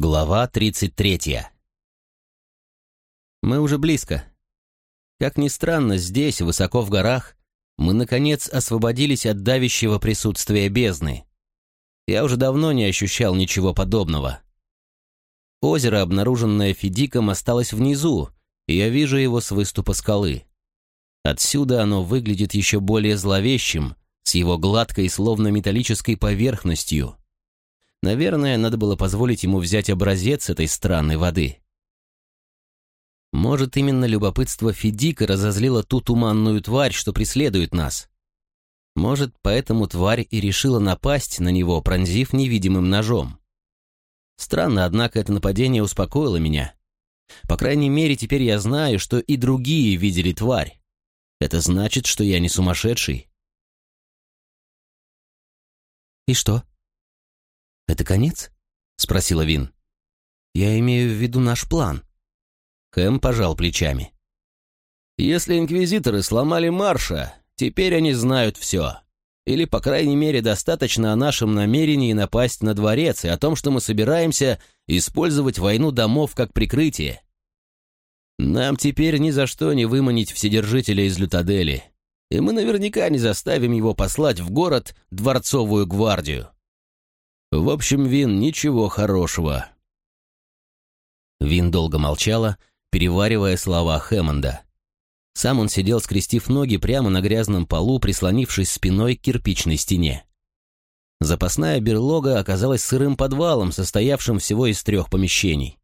Глава 33 Мы уже близко. Как ни странно, здесь, высоко в горах, мы, наконец, освободились от давящего присутствия бездны. Я уже давно не ощущал ничего подобного. Озеро, обнаруженное Фидиком, осталось внизу, и я вижу его с выступа скалы. Отсюда оно выглядит еще более зловещим, с его гладкой, словно металлической поверхностью. Наверное, надо было позволить ему взять образец этой странной воды. Может, именно любопытство Фидика разозлило ту туманную тварь, что преследует нас. Может, поэтому тварь и решила напасть на него, пронзив невидимым ножом. Странно, однако, это нападение успокоило меня. По крайней мере, теперь я знаю, что и другие видели тварь. Это значит, что я не сумасшедший. «И что?» «Это конец?» — спросила Вин. «Я имею в виду наш план». Хэм пожал плечами. «Если инквизиторы сломали Марша, теперь они знают все. Или, по крайней мере, достаточно о нашем намерении напасть на дворец и о том, что мы собираемся использовать войну домов как прикрытие. Нам теперь ни за что не выманить Вседержителя из Лютадели, и мы наверняка не заставим его послать в город дворцовую гвардию. В общем, Вин, ничего хорошего». Вин долго молчала, переваривая слова Хэммонда. Сам он сидел, скрестив ноги прямо на грязном полу, прислонившись спиной к кирпичной стене. Запасная берлога оказалась сырым подвалом, состоявшим всего из трех помещений.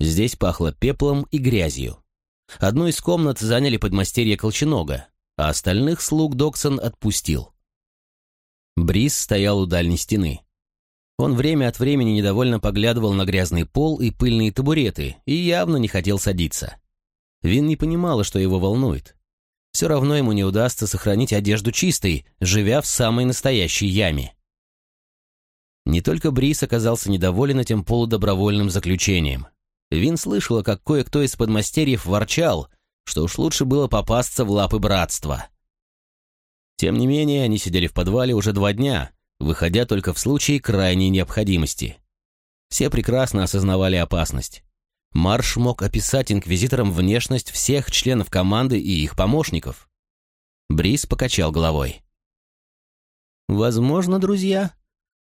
Здесь пахло пеплом и грязью. Одну из комнат заняли подмастерье Колченога, а остальных слуг Доксон отпустил. Брис стоял у дальней стены. Он время от времени недовольно поглядывал на грязный пол и пыльные табуреты и явно не хотел садиться. Вин не понимала, что его волнует. Все равно ему не удастся сохранить одежду чистой, живя в самой настоящей яме. Не только Брис оказался недоволен этим полудобровольным заключением. Вин слышала, как кое-кто из подмастерьев ворчал, что уж лучше было попасться в лапы братства. Тем не менее, они сидели в подвале уже два дня, выходя только в случае крайней необходимости. Все прекрасно осознавали опасность. Марш мог описать инквизиторам внешность всех членов команды и их помощников. Брис покачал головой. «Возможно, друзья,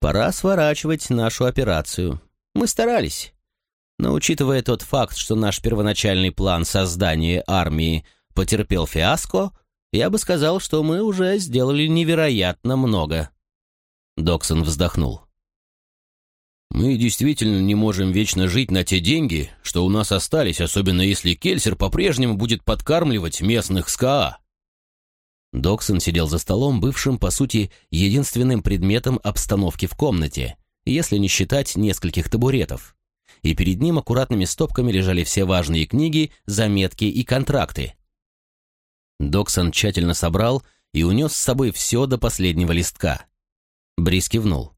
пора сворачивать нашу операцию. Мы старались. Но учитывая тот факт, что наш первоначальный план создания армии потерпел фиаско, я бы сказал, что мы уже сделали невероятно много». Доксон вздохнул. «Мы действительно не можем вечно жить на те деньги, что у нас остались, особенно если Кельсер по-прежнему будет подкармливать местных СКА». Доксон сидел за столом, бывшим, по сути, единственным предметом обстановки в комнате, если не считать нескольких табуретов. И перед ним аккуратными стопками лежали все важные книги, заметки и контракты. Доксон тщательно собрал и унес с собой все до последнего листка. Брис кивнул.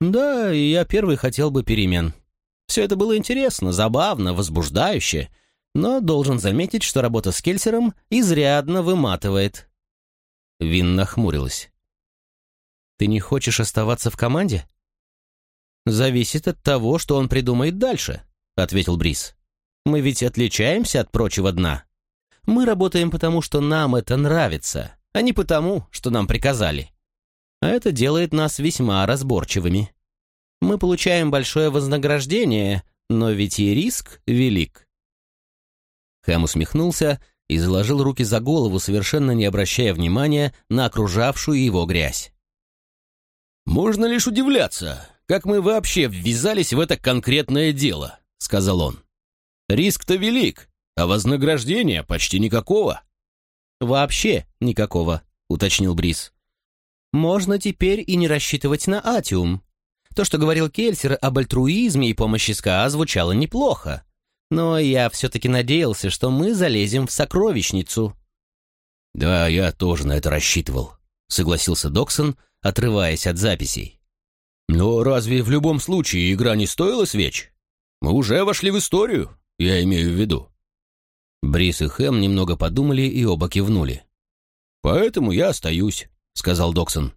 «Да, я первый хотел бы перемен. Все это было интересно, забавно, возбуждающе, но должен заметить, что работа с Кельсером изрядно выматывает». Вин нахмурилась. «Ты не хочешь оставаться в команде?» «Зависит от того, что он придумает дальше», — ответил Брис. «Мы ведь отличаемся от прочего дна. Мы работаем потому, что нам это нравится, а не потому, что нам приказали а это делает нас весьма разборчивыми. Мы получаем большое вознаграждение, но ведь и риск велик». Хэм усмехнулся и заложил руки за голову, совершенно не обращая внимания на окружавшую его грязь. «Можно лишь удивляться, как мы вообще ввязались в это конкретное дело», — сказал он. «Риск-то велик, а вознаграждения почти никакого». «Вообще никакого», — уточнил Брис можно теперь и не рассчитывать на Атиум. То, что говорил Кельсер об альтруизме и помощи СКА, звучало неплохо. Но я все-таки надеялся, что мы залезем в сокровищницу. «Да, я тоже на это рассчитывал», — согласился Доксон, отрываясь от записей. «Но разве в любом случае игра не стоила свеч? Мы уже вошли в историю, я имею в виду». Брис и Хэм немного подумали и оба кивнули. «Поэтому я остаюсь. — сказал Доксон.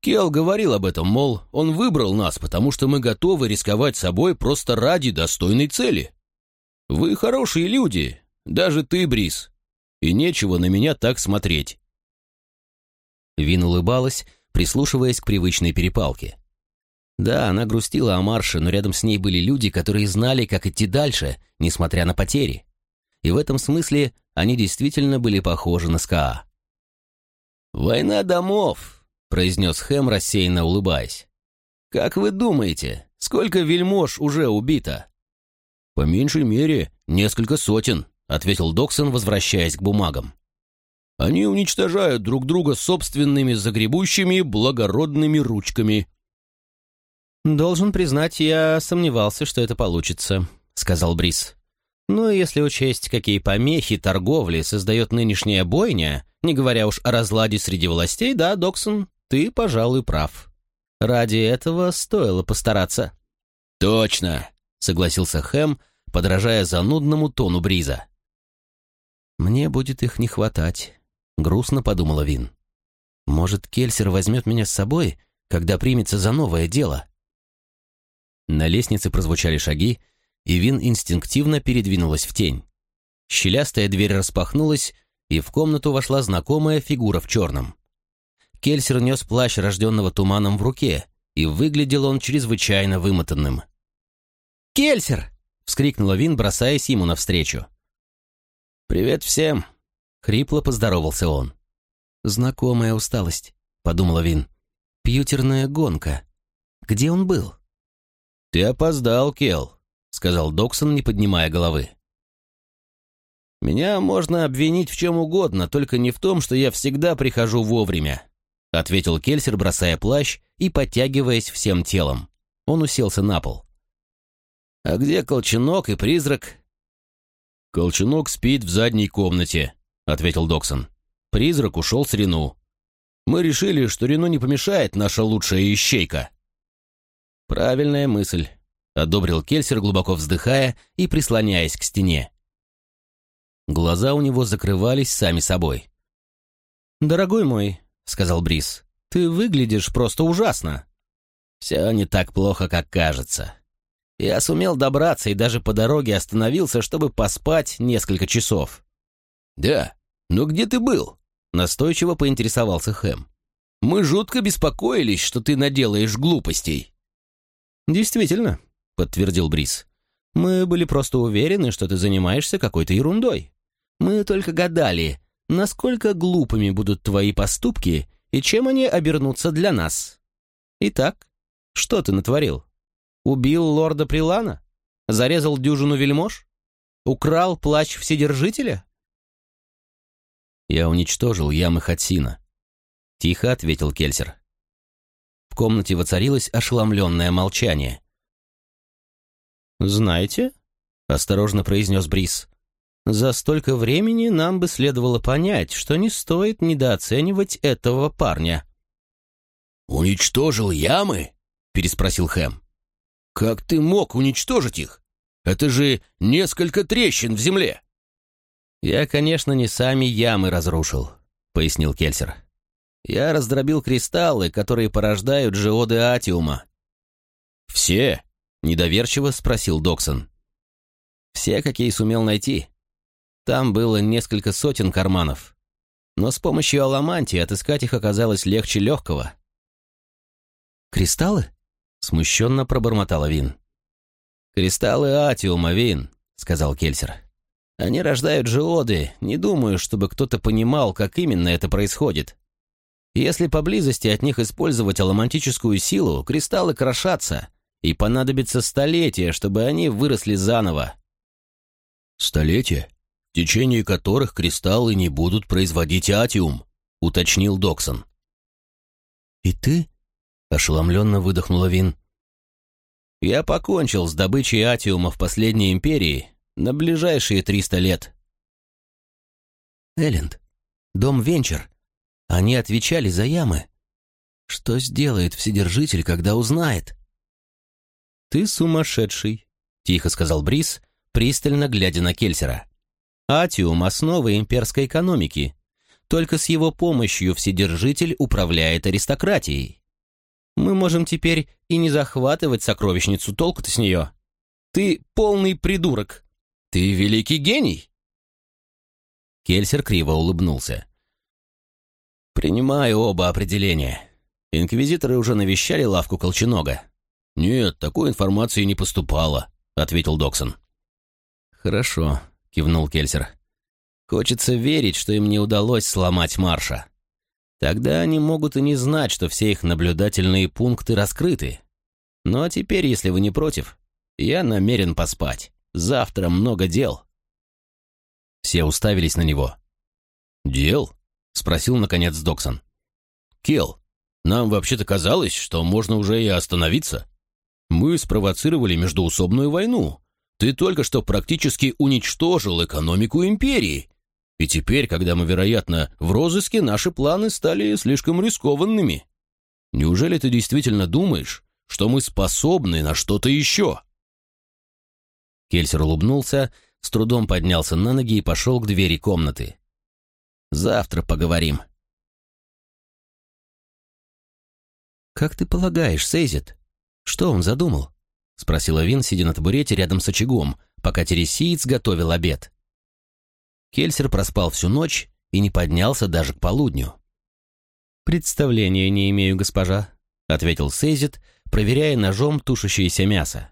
Кел говорил об этом, мол, он выбрал нас, потому что мы готовы рисковать собой просто ради достойной цели. Вы хорошие люди, даже ты, Брис, и нечего на меня так смотреть». Вин улыбалась, прислушиваясь к привычной перепалке. Да, она грустила о марше, но рядом с ней были люди, которые знали, как идти дальше, несмотря на потери. И в этом смысле они действительно были похожи на СКА. «Война домов», произнес Хэм, рассеянно улыбаясь. «Как вы думаете, сколько вельмож уже убито?» «По меньшей мере, несколько сотен», — ответил Доксон, возвращаясь к бумагам. «Они уничтожают друг друга собственными загребущими благородными ручками». «Должен признать, я сомневался, что это получится», — сказал Брис. «Но если учесть, какие помехи торговли создает нынешняя бойня, не говоря уж о разладе среди властей, да, Доксон, ты, пожалуй, прав. Ради этого стоило постараться». «Точно», — согласился Хэм, подражая занудному тону Бриза. «Мне будет их не хватать», — грустно подумала Вин. «Может, Кельсер возьмет меня с собой, когда примется за новое дело?» На лестнице прозвучали шаги, и Вин инстинктивно передвинулась в тень. Щелястая дверь распахнулась, и в комнату вошла знакомая фигура в черном. Кельсер нес плащ, рожденного туманом в руке, и выглядел он чрезвычайно вымотанным. «Кельсер!» — вскрикнула Вин, бросаясь ему навстречу. «Привет всем!» — хрипло поздоровался он. «Знакомая усталость», — подумала Вин. «Пьютерная гонка. Где он был?» «Ты опоздал, Кел», — сказал Доксон, не поднимая головы. «Меня можно обвинить в чем угодно, только не в том, что я всегда прихожу вовремя. — ответил Кельсер, бросая плащ и подтягиваясь всем телом. Он уселся на пол. «А где Колченок и призрак?» «Колченок спит в задней комнате», — ответил Доксон. «Призрак ушел с Рену. Мы решили, что Рену не помешает наша лучшая ищейка». «Правильная мысль», — одобрил Кельсер, глубоко вздыхая и прислоняясь к стене. Глаза у него закрывались сами собой. «Дорогой мой, — сказал Брис. «Ты выглядишь просто ужасно». «Все не так плохо, как кажется. Я сумел добраться и даже по дороге остановился, чтобы поспать несколько часов». «Да, но где ты был?» — настойчиво поинтересовался Хэм. «Мы жутко беспокоились, что ты наделаешь глупостей». «Действительно», — подтвердил Брис. «Мы были просто уверены, что ты занимаешься какой-то ерундой. Мы только гадали, насколько глупыми будут твои поступки и чем они обернутся для нас. Итак, что ты натворил? Убил лорда Прилана? Зарезал дюжину вельмож? Украл плащ Вседержителя? Я уничтожил ямы Хатсина. Тихо ответил Кельсер. В комнате воцарилось ошеломленное молчание. «Знаете?» — осторожно произнес Брис. За столько времени нам бы следовало понять, что не стоит недооценивать этого парня». «Уничтожил ямы?» — переспросил Хэм. «Как ты мог уничтожить их? Это же несколько трещин в земле!» «Я, конечно, не сами ямы разрушил», — пояснил Кельсер. «Я раздробил кристаллы, которые порождают жиоды атиума». «Все?» — недоверчиво спросил Доксон. «Все, какие сумел найти. Там было несколько сотен карманов. Но с помощью аламантии отыскать их оказалось легче легкого. «Кристаллы?» — смущенно пробормотала Вин. «Кристаллы атиума, Вин», — сказал Кельсер. «Они рождают жиоды, не думаю, чтобы кто-то понимал, как именно это происходит. Если поблизости от них использовать аламантическую силу, кристаллы крошатся, и понадобится столетие, чтобы они выросли заново». «Столетие?» в течение которых кристаллы не будут производить атиум», — уточнил Доксон. «И ты?» — ошеломленно выдохнула Вин. «Я покончил с добычей атиума в последней империи на ближайшие триста лет». «Элленд, дом Венчер, они отвечали за ямы. Что сделает Вседержитель, когда узнает?» «Ты сумасшедший», — тихо сказал Брис, пристально глядя на Кельсера. Атиум – основа имперской экономики. Только с его помощью Вседержитель управляет аристократией. Мы можем теперь и не захватывать сокровищницу, толку-то с нее. Ты полный придурок. Ты великий гений. Кельсер криво улыбнулся. «Принимаю оба определения. Инквизиторы уже навещали лавку Колченога». «Нет, такой информации не поступало», — ответил Доксон. «Хорошо», — кивнул Кельсер. «Хочется верить, что им не удалось сломать Марша. Тогда они могут и не знать, что все их наблюдательные пункты раскрыты. Ну а теперь, если вы не против, я намерен поспать. Завтра много дел». Все уставились на него. «Дел?» — спросил, наконец, Доксон. «Кел, нам вообще-то казалось, что можно уже и остановиться. Мы спровоцировали междуусобную войну. Ты только что практически уничтожил экономику империи. И теперь, когда мы, вероятно, в розыске, наши планы стали слишком рискованными. Неужели ты действительно думаешь, что мы способны на что-то еще?» Кельсер улыбнулся, с трудом поднялся на ноги и пошел к двери комнаты. «Завтра поговорим». «Как ты полагаешь, Сейзит, что он задумал?» — спросила Вин, сидя на табурете рядом с очагом, пока тересиец готовил обед. Кельсер проспал всю ночь и не поднялся даже к полудню. «Представления не имею, госпожа», — ответил Сейзит, проверяя ножом тушащееся мясо.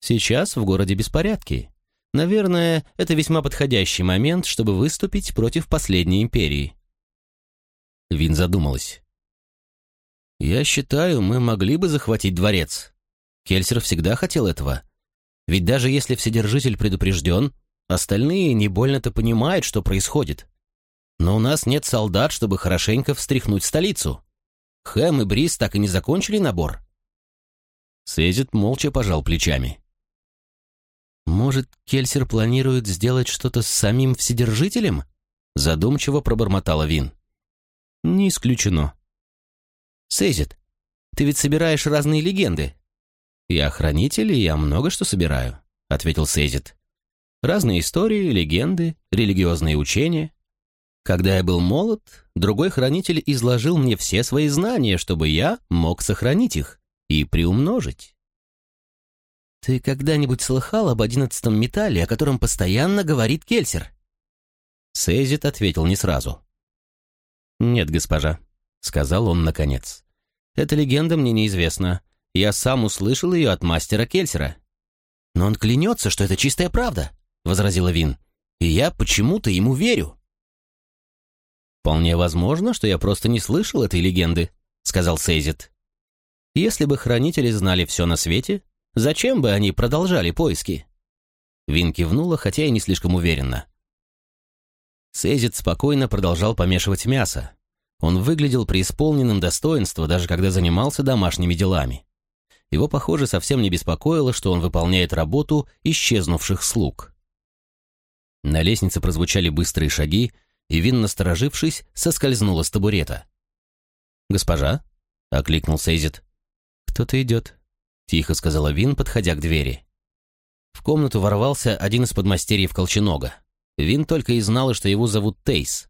«Сейчас в городе беспорядки. Наверное, это весьма подходящий момент, чтобы выступить против последней империи. Вин задумалась. «Я считаю, мы могли бы захватить дворец. Кельсер всегда хотел этого. Ведь даже если Вседержитель предупрежден, остальные не больно-то понимают, что происходит. Но у нас нет солдат, чтобы хорошенько встряхнуть столицу. Хэм и Брис так и не закончили набор». Сейзит молча пожал плечами. «Может, Кельсер планирует сделать что-то с самим Вседержителем?» Задумчиво пробормотала Вин. «Не исключено». «Сейзит, ты ведь собираешь разные легенды». «Я хранитель, и я много что собираю», — ответил Сейзит. «Разные истории, легенды, религиозные учения. Когда я был молод, другой хранитель изложил мне все свои знания, чтобы я мог сохранить их и приумножить. «Ты когда-нибудь слыхал об одиннадцатом металле, о котором постоянно говорит Кельсер?» Сейзит ответил не сразу. «Нет, госпожа», — сказал он наконец. «Эта легенда мне неизвестна. Я сам услышал ее от мастера Кельсера». «Но он клянется, что это чистая правда», — возразила Вин. «И я почему-то ему верю». «Вполне возможно, что я просто не слышал этой легенды», — сказал Сейзит. «Если бы хранители знали все на свете, Зачем бы они продолжали поиски?» Вин кивнула, хотя и не слишком уверенно. Сейзит спокойно продолжал помешивать мясо. Он выглядел преисполненным достоинства, даже когда занимался домашними делами. Его, похоже, совсем не беспокоило, что он выполняет работу исчезнувших слуг. На лестнице прозвучали быстрые шаги, и Вин, насторожившись, соскользнула с табурета. «Госпожа?» — окликнул Сейзит. «Кто-то идет», — тихо сказала Вин, подходя к двери. В комнату ворвался один из подмастерьев Колченога. Вин только и знала, что его зовут Тейс.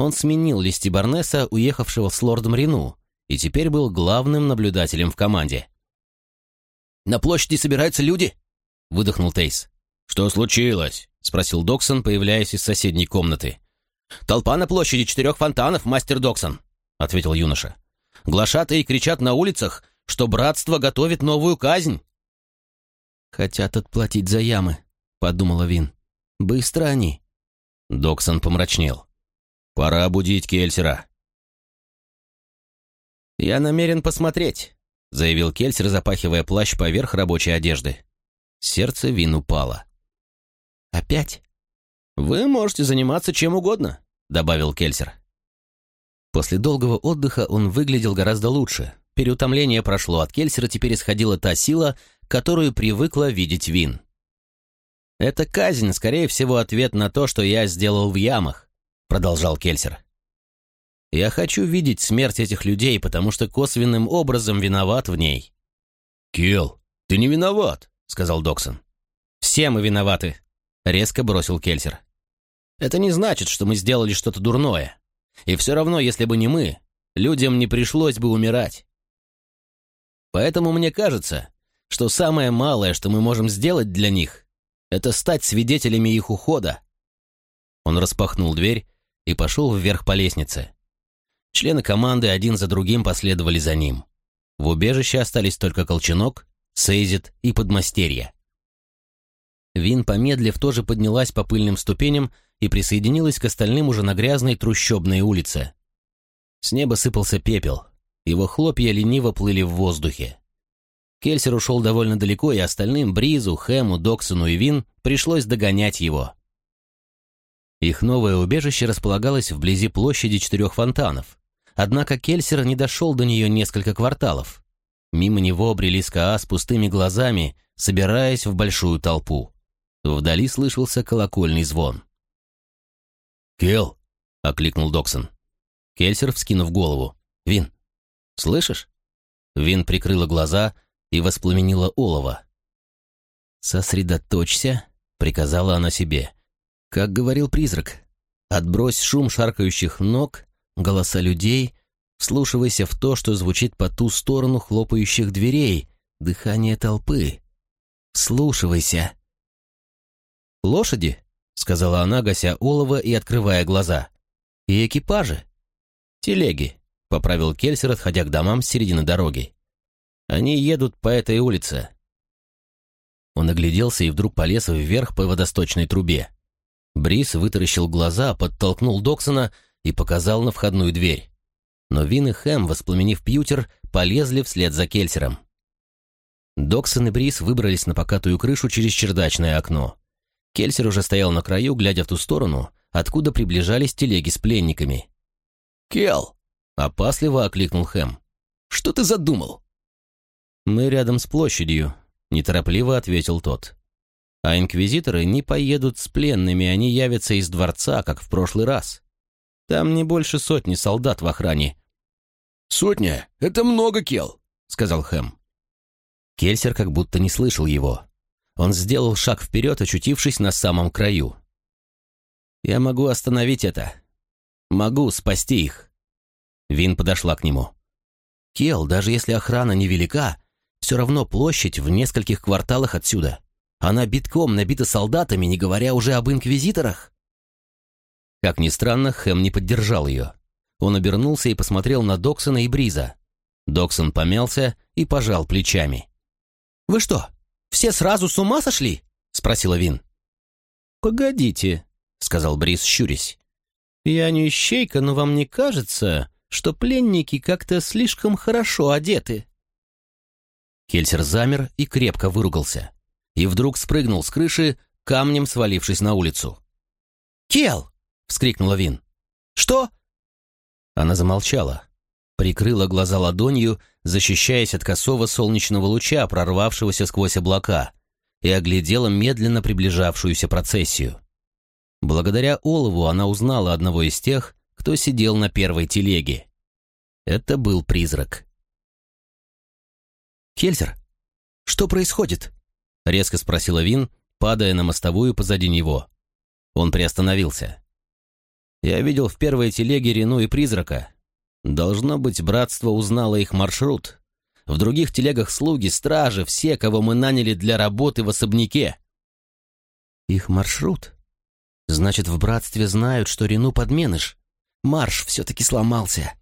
Он сменил Листи Барнеса, уехавшего с лордом Рину, и теперь был главным наблюдателем в команде. «На площади собираются люди?» — выдохнул Тейс. «Что случилось?» — спросил Доксон, появляясь из соседней комнаты. «Толпа на площади четырех фонтанов, мастер Доксон», — ответил юноша. «Глашатые кричат на улицах, что братство готовит новую казнь. «Хотят отплатить за ямы», — подумала Вин. «Быстро они». Доксон помрачнел. «Пора будить Кельсера». «Я намерен посмотреть», — заявил Кельсер, запахивая плащ поверх рабочей одежды. Сердце Вин упало. «Опять?» «Вы можете заниматься чем угодно», — добавил Кельсер. После долгого отдыха он выглядел гораздо лучше, Переутомление прошло, от Кельсера теперь исходила та сила, которую привыкла видеть Вин. «Это казнь, скорее всего, ответ на то, что я сделал в ямах», — продолжал Кельсер. «Я хочу видеть смерть этих людей, потому что косвенным образом виноват в ней». «Кел, ты не виноват», — сказал Доксон. «Все мы виноваты», — резко бросил Кельсер. «Это не значит, что мы сделали что-то дурное. И все равно, если бы не мы, людям не пришлось бы умирать. Поэтому мне кажется, что самое малое, что мы можем сделать для них, это стать свидетелями их ухода». Он распахнул дверь и пошел вверх по лестнице. Члены команды один за другим последовали за ним. В убежище остались только Колченок, Сейзит и Подмастерье. Вин, помедлив, тоже поднялась по пыльным ступеням и присоединилась к остальным уже на грязной трущобной улице. С неба сыпался пепел, его хлопья лениво плыли в воздухе. Кельсер ушел довольно далеко, и остальным, Бризу, Хэму, Доксону и Вин, пришлось догонять его. Их новое убежище располагалось вблизи площади четырех фонтанов, однако Кельсер не дошел до нее несколько кварталов. Мимо него брели Скаа с пустыми глазами, собираясь в большую толпу. Вдали слышался колокольный звон. «Кел!» — окликнул Доксон. Кельсер, вскинув голову. «Вин, слышишь?» Вин прикрыла глаза и воспламенила олово. «Сосредоточься», — приказала она себе. Как говорил призрак, отбрось шум шаркающих ног, голоса людей, вслушивайся в то, что звучит по ту сторону хлопающих дверей, дыхание толпы. Вслушивайся. «Лошади?» — сказала она, гася олово и открывая глаза. «И экипажи?» «Телеги», — поправил Кельсер, отходя к домам с середины дороги. «Они едут по этой улице». Он огляделся и вдруг полез вверх по водосточной трубе. Брис вытаращил глаза, подтолкнул Доксона и показал на входную дверь. Но Вин и Хэм, воспламенив пьютер, полезли вслед за Кельсером. Доксон и Брис выбрались на покатую крышу через чердачное окно. Кельсер уже стоял на краю, глядя в ту сторону, откуда приближались телеги с пленниками. «Кел!» — опасливо окликнул Хэм. «Что ты задумал?» «Мы рядом с площадью», — неторопливо ответил тот. «А инквизиторы не поедут с пленными, они явятся из дворца, как в прошлый раз. Там не больше сотни солдат в охране». «Сотня — это много, Кел», — сказал Хэм. Кельсер как будто не слышал его. Он сделал шаг вперед, очутившись на самом краю. «Я могу остановить это. Могу спасти их». Вин подошла к нему. «Кел, даже если охрана невелика, все равно площадь в нескольких кварталах отсюда. Она битком набита солдатами, не говоря уже об инквизиторах». Как ни странно, Хэм не поддержал ее. Он обернулся и посмотрел на Доксона и Бриза. Доксон помялся и пожал плечами. «Вы что, все сразу с ума сошли?» — спросила Вин. «Погодите», — сказал Брис, щурясь. «Я не ищейка, но вам не кажется, что пленники как-то слишком хорошо одеты?» Кельсер замер и крепко выругался. И вдруг спрыгнул с крыши, камнем свалившись на улицу. «Кел!» — вскрикнула Вин. «Что?» Она замолчала, прикрыла глаза ладонью, защищаясь от косого солнечного луча, прорвавшегося сквозь облака, и оглядела медленно приближавшуюся процессию. Благодаря Олову она узнала одного из тех, кто сидел на первой телеге. Это был призрак. «Кельзер, что происходит?» — резко спросила Вин, падая на мостовую позади него. Он приостановился. «Я видел в первой телеге Рену и призрака, Должно быть, братство узнало их маршрут. В других телегах слуги, стражи, все, кого мы наняли для работы в особняке. Их маршрут? Значит, в братстве знают, что Рену подменыш. Марш все-таки сломался.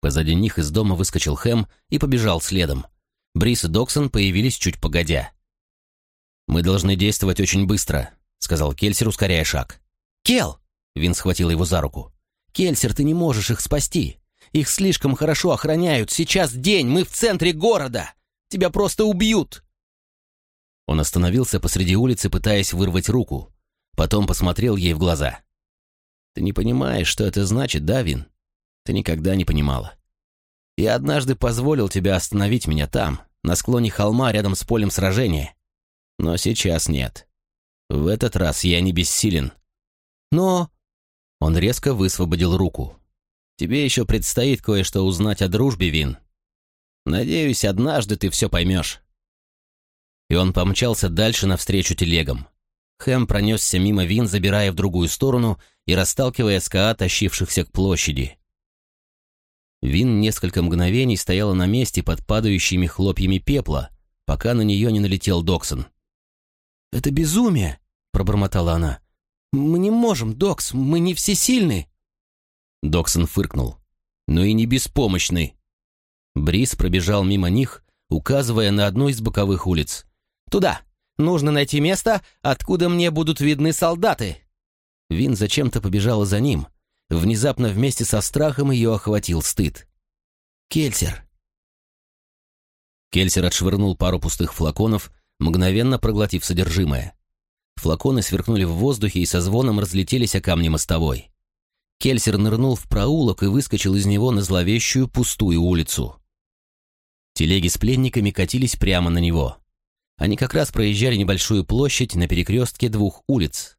Позади них из дома выскочил Хэм и побежал следом. Брис и Доксон появились чуть погодя. «Мы должны действовать очень быстро», — сказал Кельсер, ускоряя шаг. «Кел!» — Вин схватил его за руку. Кельсер, ты не можешь их спасти. Их слишком хорошо охраняют. Сейчас день, мы в центре города. Тебя просто убьют. Он остановился посреди улицы, пытаясь вырвать руку. Потом посмотрел ей в глаза. Ты не понимаешь, что это значит, да, Вин? Ты никогда не понимала. Я однажды позволил тебе остановить меня там, на склоне холма рядом с полем сражения. Но сейчас нет. В этот раз я не бессилен. Но... Он резко высвободил руку. «Тебе еще предстоит кое-что узнать о дружбе, Вин. Надеюсь, однажды ты все поймешь». И он помчался дальше навстречу телегам. Хэм пронесся мимо Вин, забирая в другую сторону и расталкивая СКА, тащившихся к площади. Вин несколько мгновений стояла на месте под падающими хлопьями пепла, пока на нее не налетел Доксон. «Это безумие!» — пробормотала она. «Мы не можем, Докс, мы не всесильны!» Доксон фыркнул. «Ну и не беспомощный!» Брис пробежал мимо них, указывая на одну из боковых улиц. «Туда! Нужно найти место, откуда мне будут видны солдаты!» Вин зачем-то побежала за ним. Внезапно вместе со страхом ее охватил стыд. «Кельсер!» Кельсер отшвырнул пару пустых флаконов, мгновенно проглотив содержимое. Флаконы сверкнули в воздухе и со звоном разлетелись о камни мостовой. Кельсер нырнул в проулок и выскочил из него на зловещую пустую улицу. Телеги с пленниками катились прямо на него. Они как раз проезжали небольшую площадь на перекрестке двух улиц.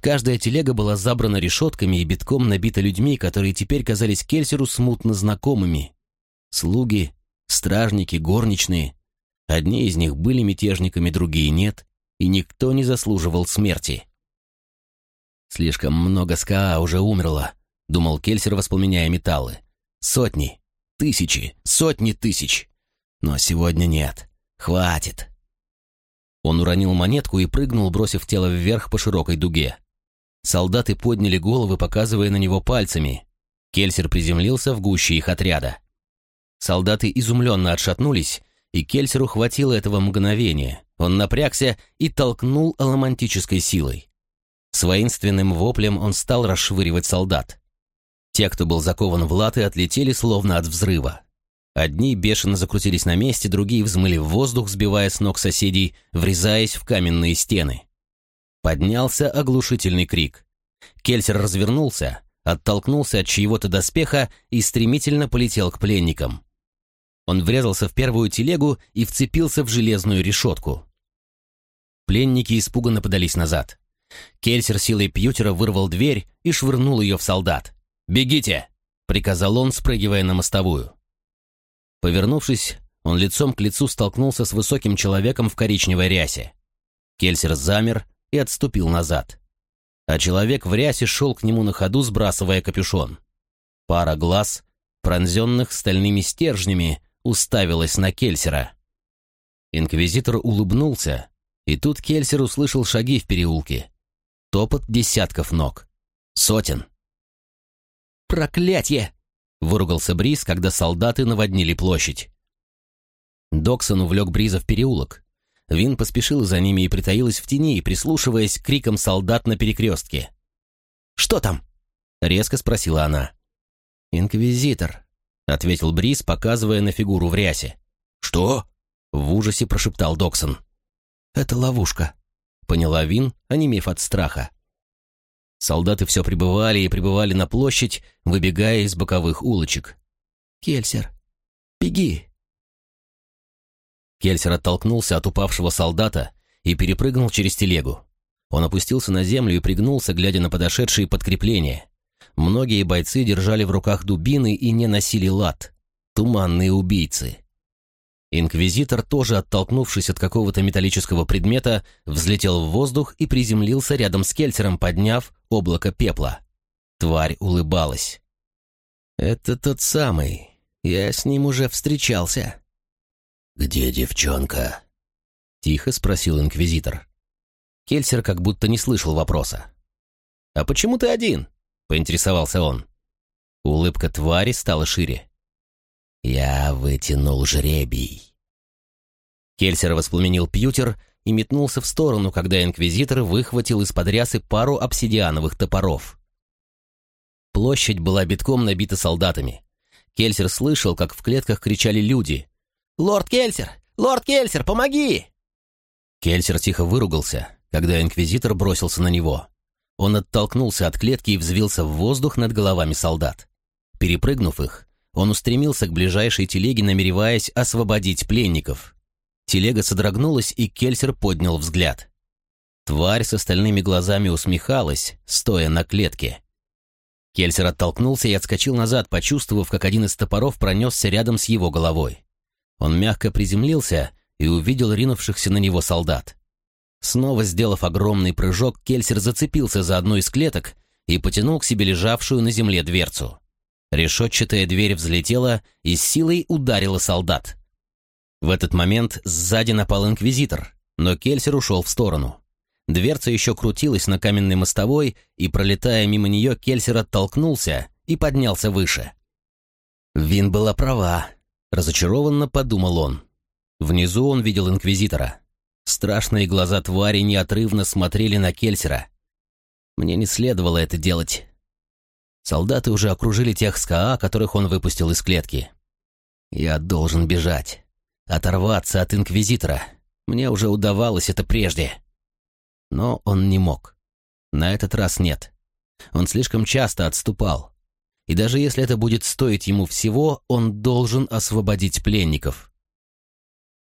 Каждая телега была забрана решетками и битком набита людьми, которые теперь казались Кельсеру смутно знакомыми. Слуги, стражники, горничные. Одни из них были мятежниками, другие нет, и никто не заслуживал смерти. «Слишком много СКА уже умерло», — думал Кельсер, воспламеняя металлы. «Сотни, тысячи, сотни тысяч. Но сегодня нет. Хватит». Он уронил монетку и прыгнул, бросив тело вверх по широкой дуге. Солдаты подняли головы, показывая на него пальцами. Кельсер приземлился в гуще их отряда. Солдаты изумленно отшатнулись, и Кельсеру хватило этого мгновения. Он напрягся и толкнул аламантической силой. С воинственным воплем он стал расшвыривать солдат. Те, кто был закован в латы, отлетели словно от взрыва. Одни бешено закрутились на месте, другие взмыли в воздух, сбивая с ног соседей, врезаясь в каменные стены. Поднялся оглушительный крик. Кельсер развернулся, оттолкнулся от чьего-то доспеха и стремительно полетел к пленникам. Он врезался в первую телегу и вцепился в железную решетку. Пленники испуганно подались назад. Кельсер силой пьютера вырвал дверь и швырнул ее в солдат. «Бегите!» — приказал он, спрыгивая на мостовую. Повернувшись, он лицом к лицу столкнулся с высоким человеком в коричневой рясе. Кельсер замер и отступил назад. А человек в рясе шел к нему на ходу, сбрасывая капюшон. Пара глаз, пронзенных стальными стержнями, уставилась на Кельсера. Инквизитор улыбнулся, и тут Кельсер услышал шаги в переулке. Топот десятков ног. Сотен. «Проклятье!» Выругался Бриз, когда солдаты наводнили площадь. Доксон увлек Бриза в переулок. Вин поспешил за ними и притаилась в тени, прислушиваясь к крикам солдат на перекрестке. «Что там?» — резко спросила она. «Инквизитор», — ответил Бриз, показывая на фигуру в рясе. «Что?» — в ужасе прошептал Доксон. «Это ловушка», — поняла Вин, онемев от страха. Солдаты все прибывали и прибывали на площадь, выбегая из боковых улочек. «Кельсер, беги!» Кельсер оттолкнулся от упавшего солдата и перепрыгнул через телегу. Он опустился на землю и пригнулся, глядя на подошедшие подкрепления. Многие бойцы держали в руках дубины и не носили лад. Туманные убийцы. Инквизитор, тоже оттолкнувшись от какого-то металлического предмета, взлетел в воздух и приземлился рядом с Кельсером, подняв облако пепла. Тварь улыбалась. «Это тот самый. Я с ним уже встречался». «Где девчонка?» — тихо спросил инквизитор. Кельсер как будто не слышал вопроса. «А почему ты один?» — поинтересовался он. Улыбка твари стала шире. «Я вытянул жребий». Кельсер воспламенил пьютер и метнулся в сторону, когда инквизитор выхватил из-под рясы пару обсидиановых топоров. Площадь была битком набита солдатами. Кельсер слышал, как в клетках кричали люди. «Лорд Кельсер! Лорд Кельсер, помоги!» Кельсер тихо выругался, когда инквизитор бросился на него. Он оттолкнулся от клетки и взвился в воздух над головами солдат. Перепрыгнув их, он устремился к ближайшей телеге, намереваясь освободить пленников. Телега содрогнулась, и Кельсер поднял взгляд. Тварь с остальными глазами усмехалась, стоя на клетке. Кельсер оттолкнулся и отскочил назад, почувствовав, как один из топоров пронесся рядом с его головой. Он мягко приземлился и увидел ринувшихся на него солдат. Снова сделав огромный прыжок, Кельсер зацепился за одну из клеток и потянул к себе лежавшую на земле дверцу. Решетчатая дверь взлетела и с силой ударила солдат. В этот момент сзади напал инквизитор, но Кельсер ушел в сторону. Дверца еще крутилась на каменной мостовой, и, пролетая мимо нее, Кельсер оттолкнулся и поднялся выше. Вин была права, разочарованно подумал он. Внизу он видел инквизитора. Страшные глаза твари неотрывно смотрели на Кельсера. Мне не следовало это делать. Солдаты уже окружили тех СКА, которых он выпустил из клетки. Я должен бежать. Оторваться от Инквизитора. Мне уже удавалось это прежде. Но он не мог. На этот раз нет. Он слишком часто отступал. И даже если это будет стоить ему всего, он должен освободить пленников.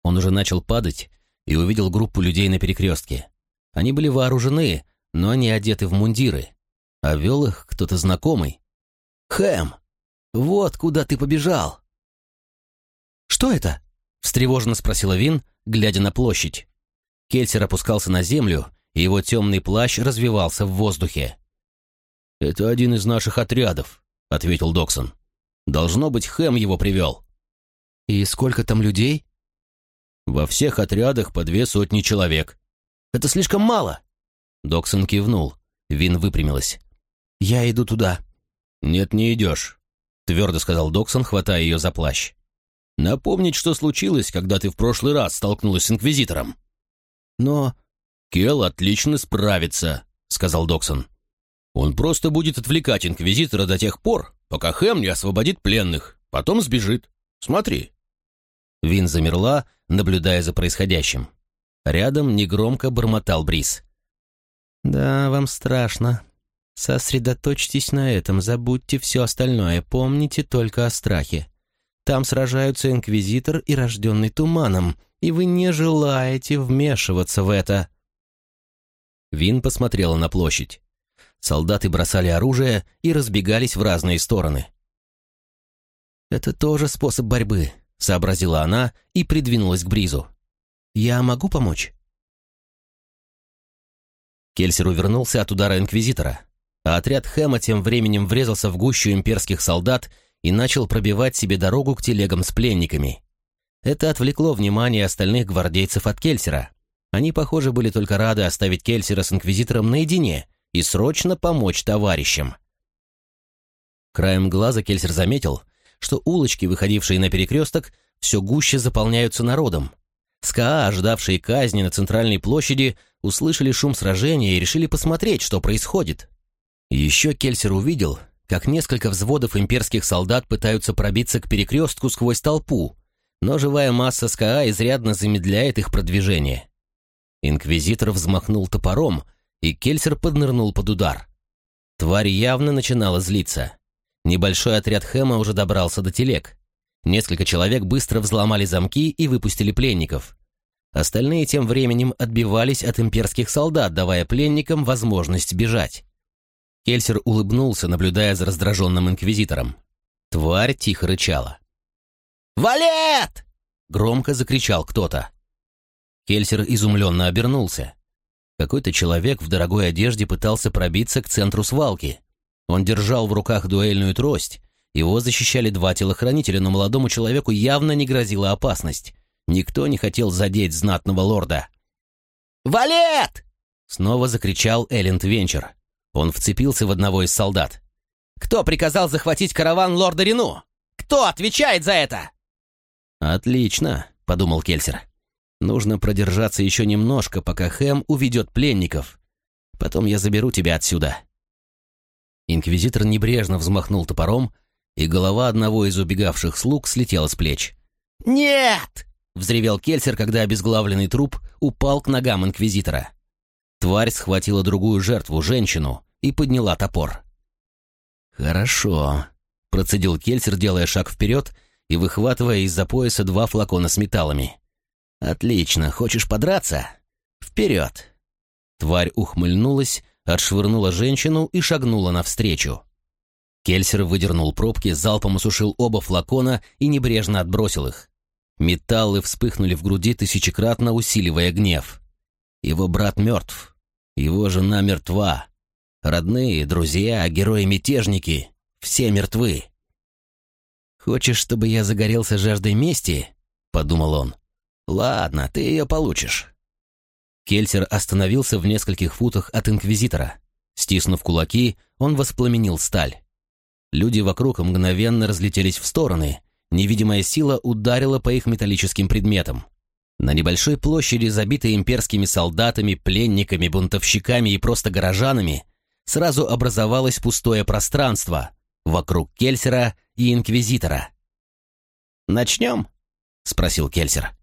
Он уже начал падать и увидел группу людей на перекрестке. Они были вооружены, но они одеты в мундиры а вел их кто-то знакомый. «Хэм, вот куда ты побежал!» «Что это?» — встревоженно спросила Вин, глядя на площадь. Кельсер опускался на землю, и его темный плащ развивался в воздухе. «Это один из наших отрядов», — ответил Доксон. «Должно быть, Хэм его привел». «И сколько там людей?» «Во всех отрядах по две сотни человек». «Это слишком мало!» Доксон кивнул. Вин выпрямилась. «Я иду туда». «Нет, не идешь», — твердо сказал Доксон, хватая ее за плащ. «Напомнить, что случилось, когда ты в прошлый раз столкнулась с Инквизитором». «Но...» «Кел отлично справится», — сказал Доксон. «Он просто будет отвлекать Инквизитора до тех пор, пока Хэм не освободит пленных, потом сбежит. Смотри». Вин замерла, наблюдая за происходящим. Рядом негромко бормотал Брис. «Да, вам страшно. Сосредоточьтесь на этом, забудьте все остальное, помните только о страхе. Там сражаются Инквизитор и Рожденный Туманом, и вы не желаете вмешиваться в это». Вин посмотрела на площадь. Солдаты бросали оружие и разбегались в разные стороны. «Это тоже способ борьбы», — сообразила она и придвинулась к Бризу. «Я могу помочь?» Кельсер увернулся от удара Инквизитора а отряд Хэма тем временем врезался в гущу имперских солдат и начал пробивать себе дорогу к телегам с пленниками. Это отвлекло внимание остальных гвардейцев от Кельсера. Они, похоже, были только рады оставить Кельсера с Инквизитором наедине и срочно помочь товарищам. Краем глаза Кельсер заметил, что улочки, выходившие на перекресток, все гуще заполняются народом. СКА, ожидавшие казни на центральной площади, услышали шум сражения и решили посмотреть, что происходит. Еще Кельсер увидел, как несколько взводов имперских солдат пытаются пробиться к перекрестку сквозь толпу, но живая масса СКА изрядно замедляет их продвижение. Инквизитор взмахнул топором, и Кельсер поднырнул под удар. Тварь явно начинала злиться. Небольшой отряд Хэма уже добрался до телег. Несколько человек быстро взломали замки и выпустили пленников. Остальные тем временем отбивались от имперских солдат, давая пленникам возможность бежать. Кельсер улыбнулся, наблюдая за раздраженным инквизитором. Тварь тихо рычала. «Валет!» — громко закричал кто-то. Кельсер изумленно обернулся. Какой-то человек в дорогой одежде пытался пробиться к центру свалки. Он держал в руках дуэльную трость. Его защищали два телохранителя, но молодому человеку явно не грозила опасность. Никто не хотел задеть знатного лорда. «Валет!» — снова закричал Элленд Венчер. Он вцепился в одного из солдат. «Кто приказал захватить караван лорда Рену? Кто отвечает за это?» «Отлично», — подумал Кельсер. «Нужно продержаться еще немножко, пока Хэм уведет пленников. Потом я заберу тебя отсюда». Инквизитор небрежно взмахнул топором, и голова одного из убегавших слуг слетела с плеч. «Нет!» — взревел Кельсер, когда обезглавленный труп упал к ногам Инквизитора. Тварь схватила другую жертву, женщину, и подняла топор. «Хорошо», — процедил Кельсер, делая шаг вперед и выхватывая из-за пояса два флакона с металлами. «Отлично, хочешь подраться? Вперед!» Тварь ухмыльнулась, отшвырнула женщину и шагнула навстречу. Кельсер выдернул пробки, залпом осушил оба флакона и небрежно отбросил их. Металлы вспыхнули в груди, тысячекратно усиливая гнев. Его брат мертв. Его жена мертва. Родные, друзья, герои-мятежники — все мертвы. «Хочешь, чтобы я загорелся жаждой мести?» — подумал он. «Ладно, ты ее получишь». Кельсер остановился в нескольких футах от Инквизитора. Стиснув кулаки, он воспламенил сталь. Люди вокруг мгновенно разлетелись в стороны. Невидимая сила ударила по их металлическим предметам. На небольшой площади, забитой имперскими солдатами, пленниками, бунтовщиками и просто горожанами, сразу образовалось пустое пространство вокруг Кельсера и Инквизитора. «Начнем?» — спросил Кельсер.